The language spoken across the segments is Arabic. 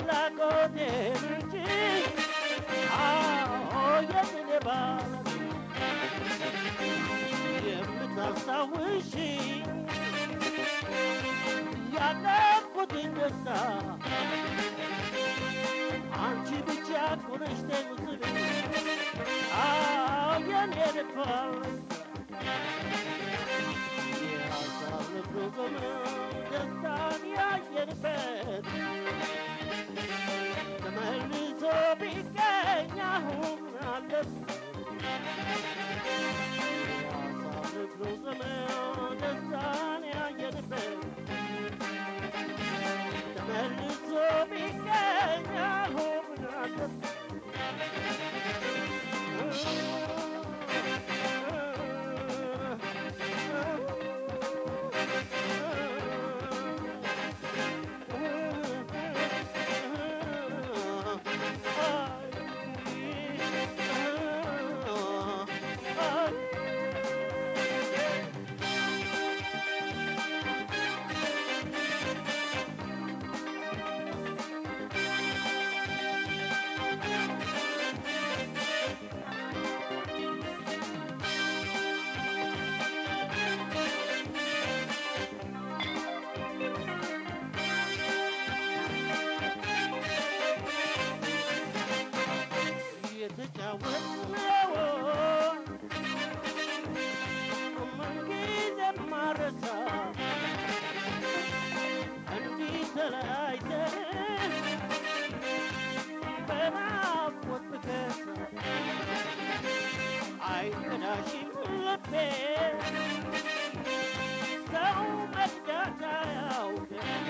አድናቆቴ እንጂ አዎ የምኔ ባለት የምታስታውሺ ያለፍኩትን ደስታ አንቺ ብቻ ኩነሽ ناشم لبين سعوبة داتا يا وفين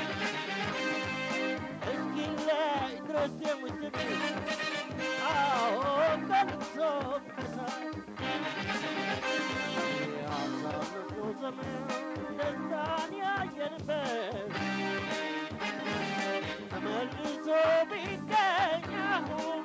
اسكي الله ادرس وسبي آه بلد صوب حسن يا صامت وزمن دستان كان يا هم